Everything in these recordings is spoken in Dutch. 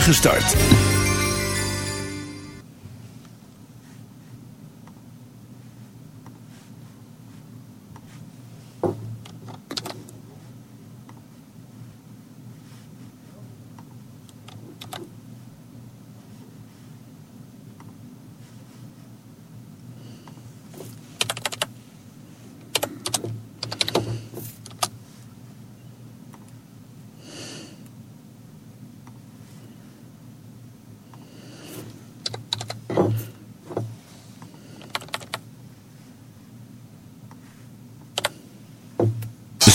spoedige start.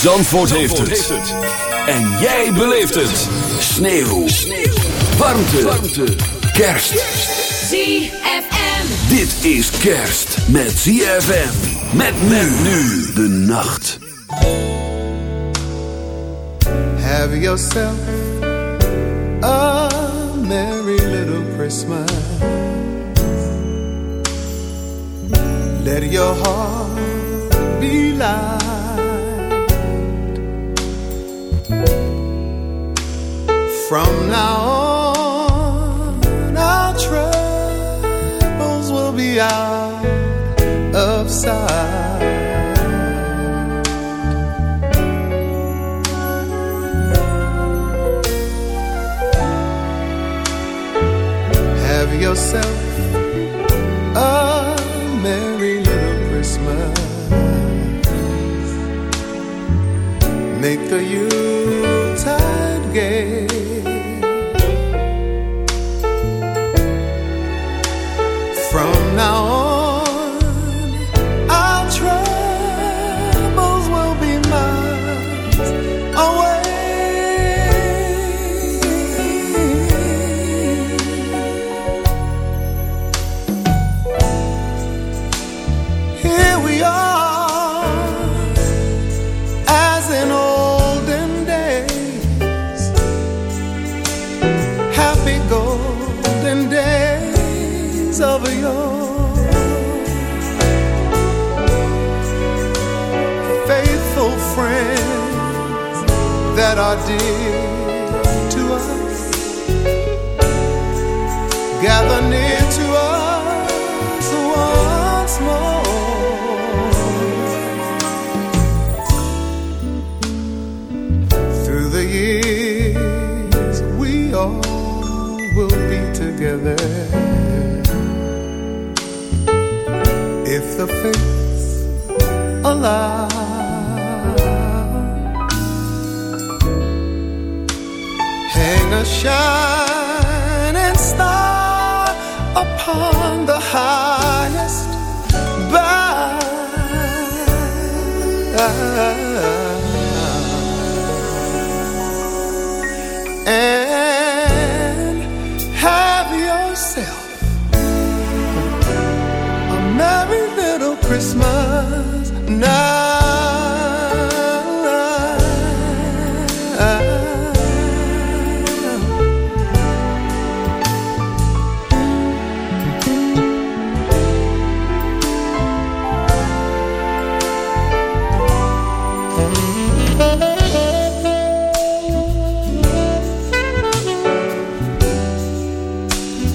Zandvoort, heeft, het. En jij beleeft het. Sneeuw. Sneeuw. Warmte. Warmte. Kerst. ZFM. Dit is kerst met ZFM. Met men nu de nacht. Have yourself a merry little Christmas. Let your heart be light. From now on, our troubles will be out of sight. Have yourself a merry little Christmas. Make the Yuletide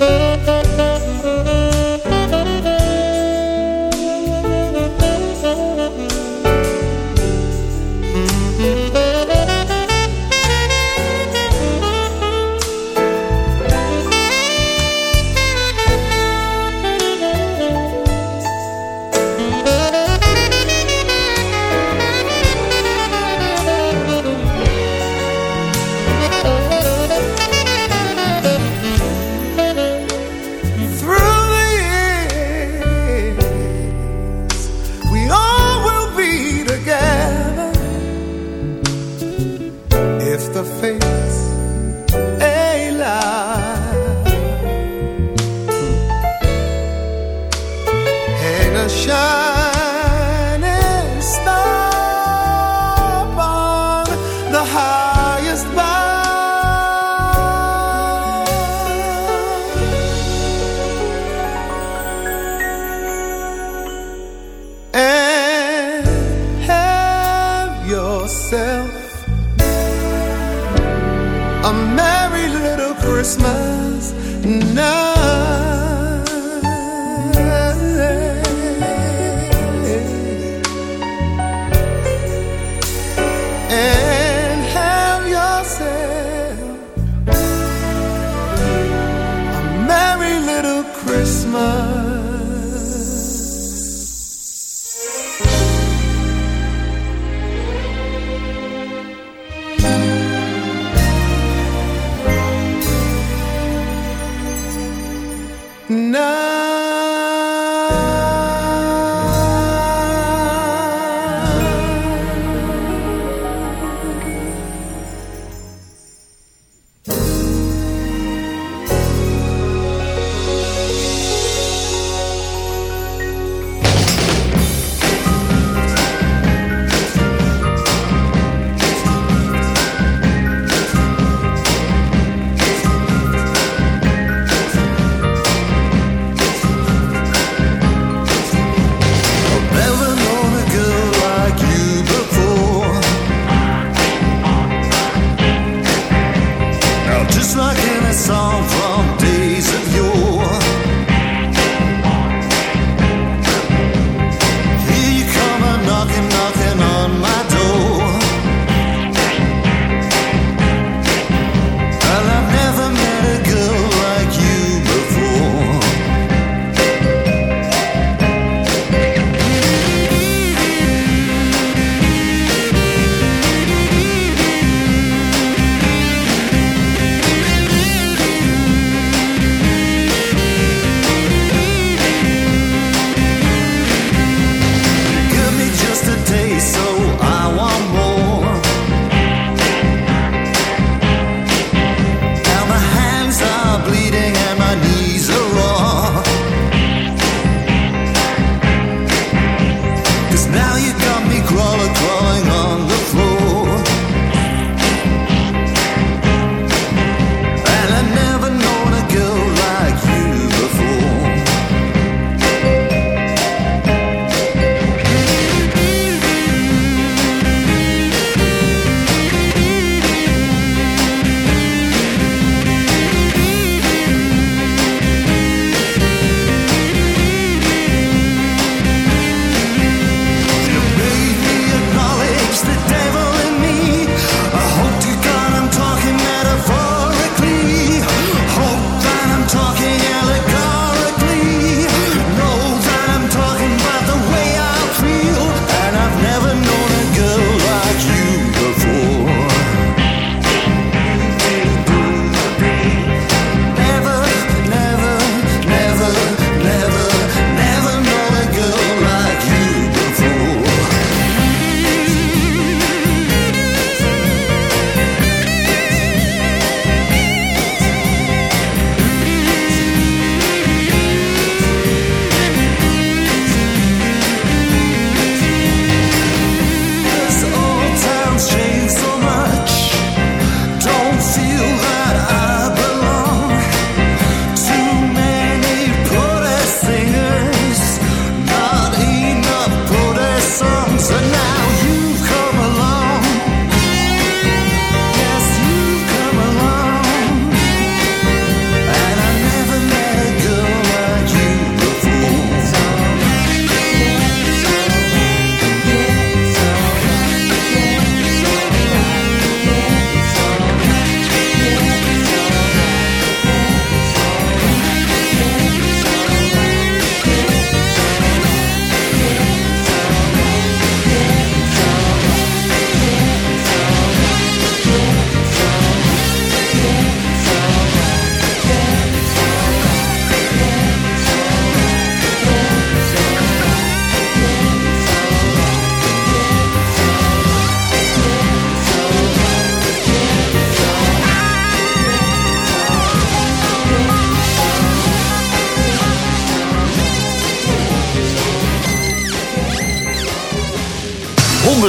Música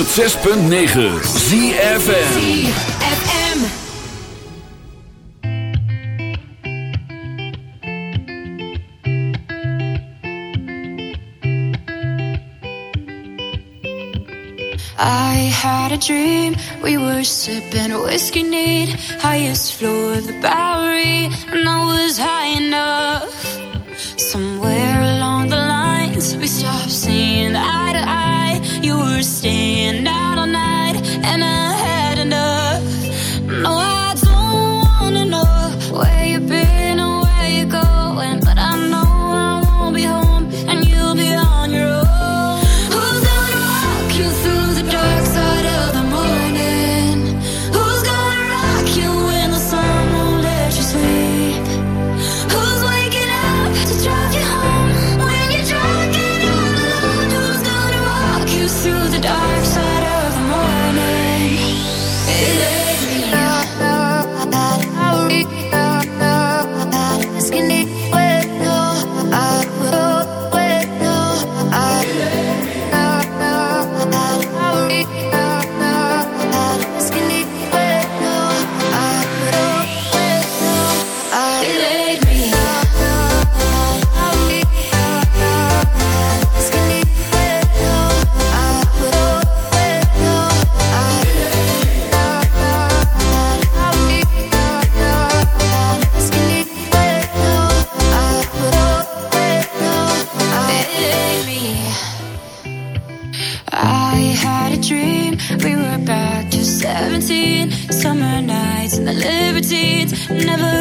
106.9 ZFN I had a dream. We were sipping whiskey neat, highest floor of the Bowery, and I was high enough. Somewhere. seeds. Never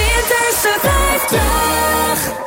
2050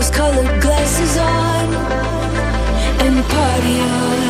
rose colored glasses on and party on.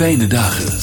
fijne dagen.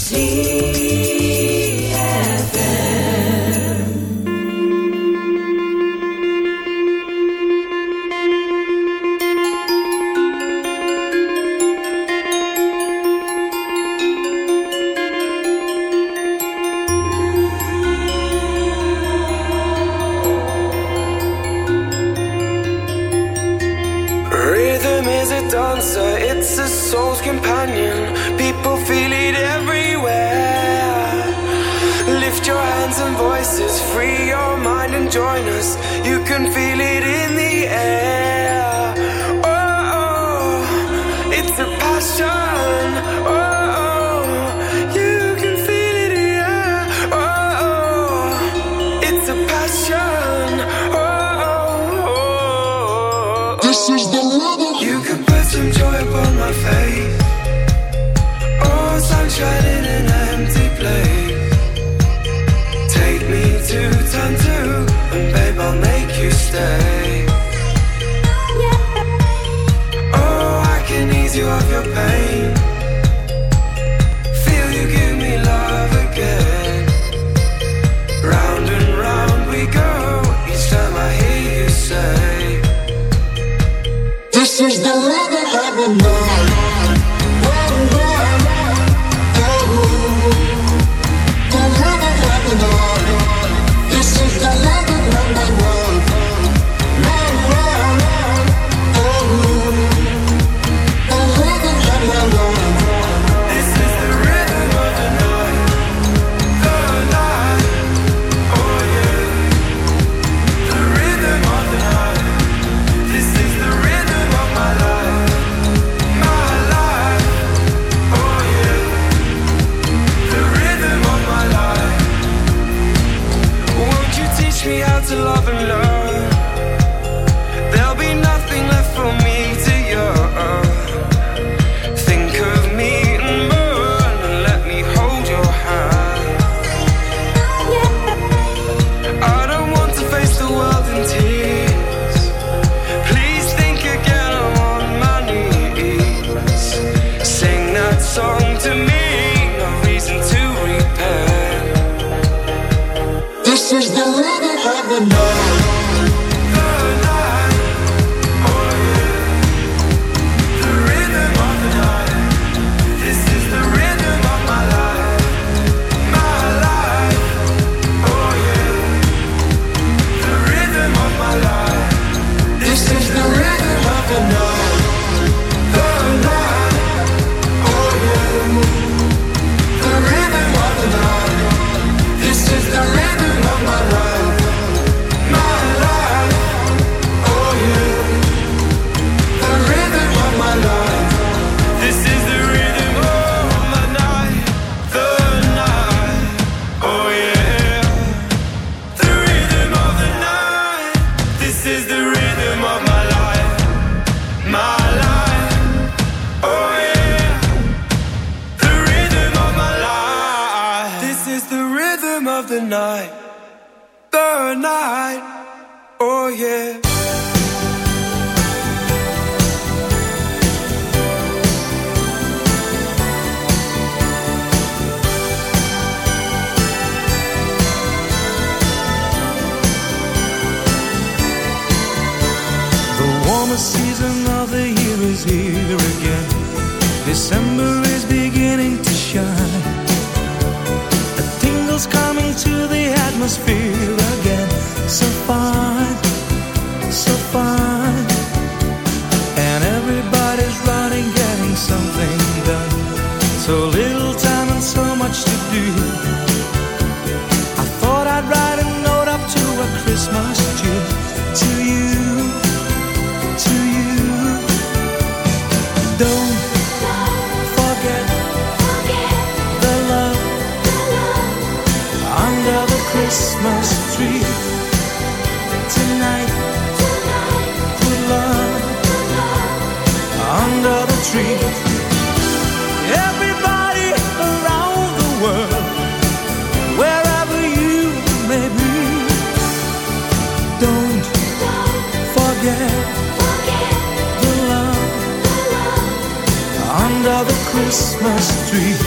Christmas tree.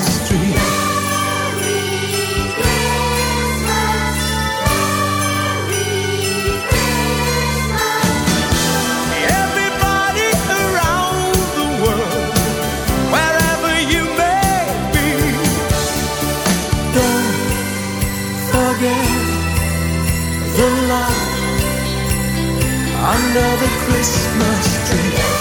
another Christmas tree.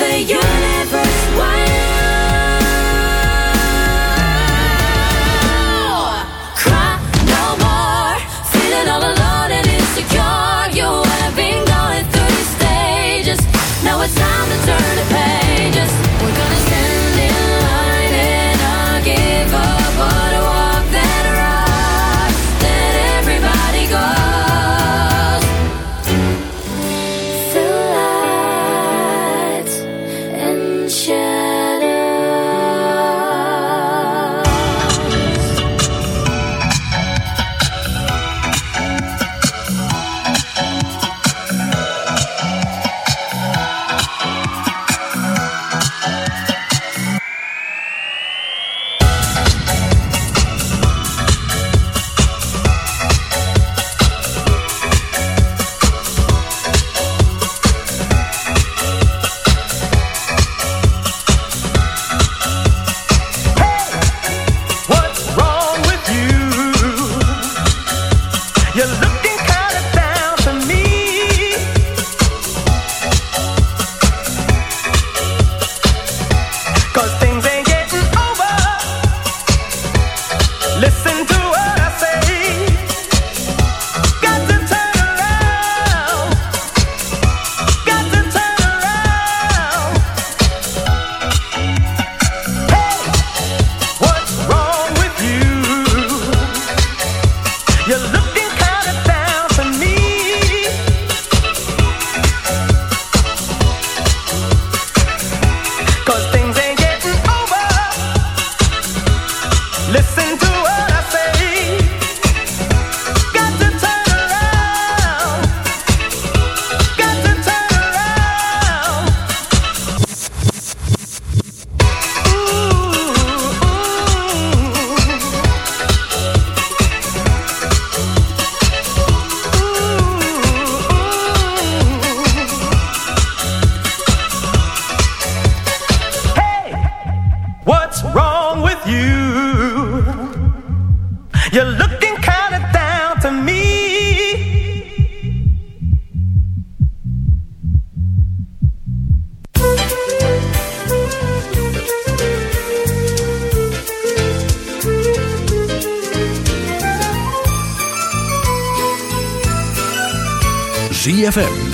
The universe?